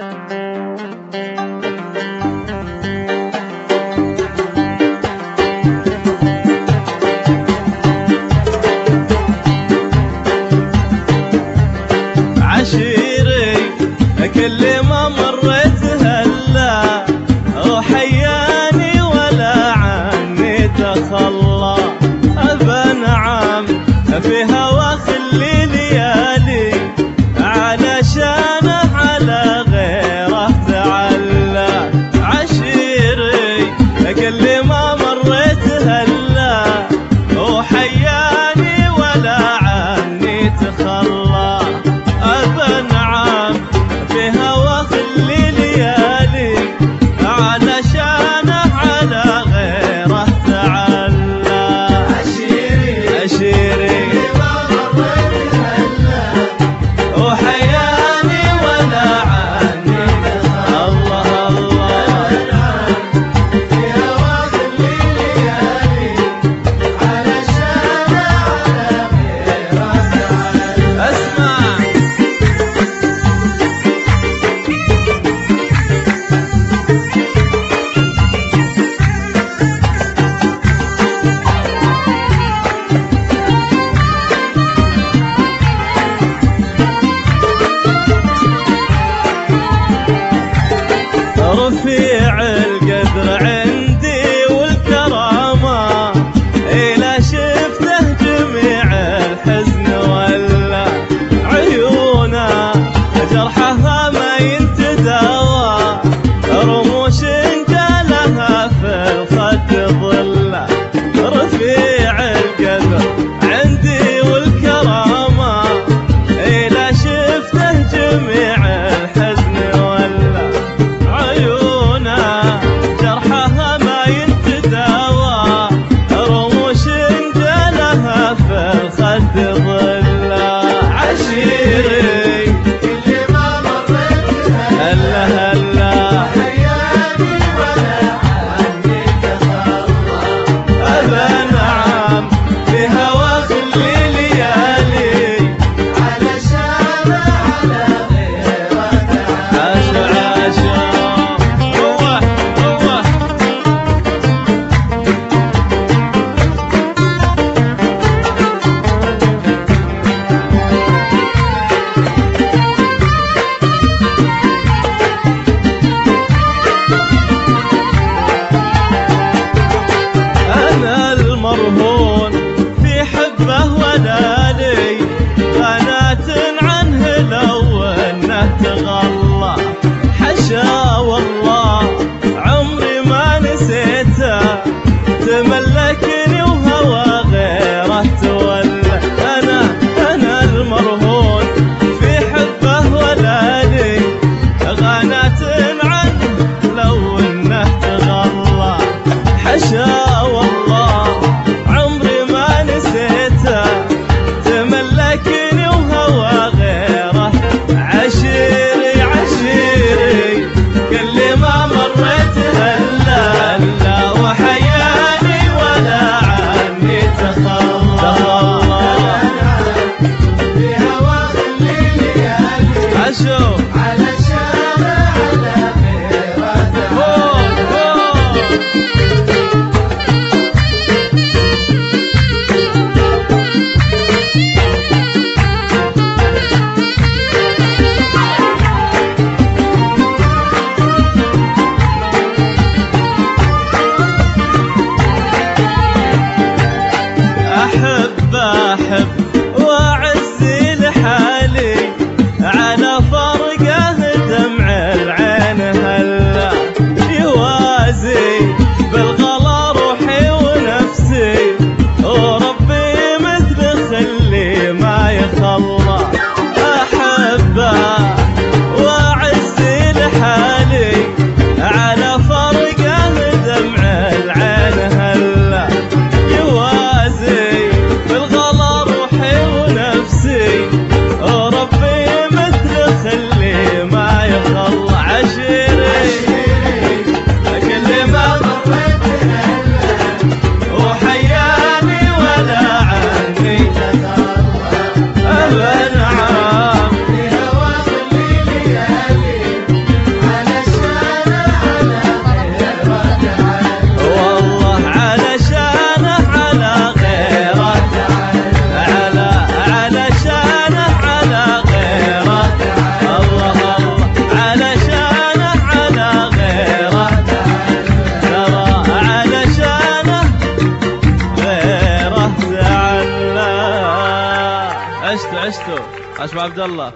Música خلق grande. Thank you. عشتوا عشتوا عشوا عبد الله.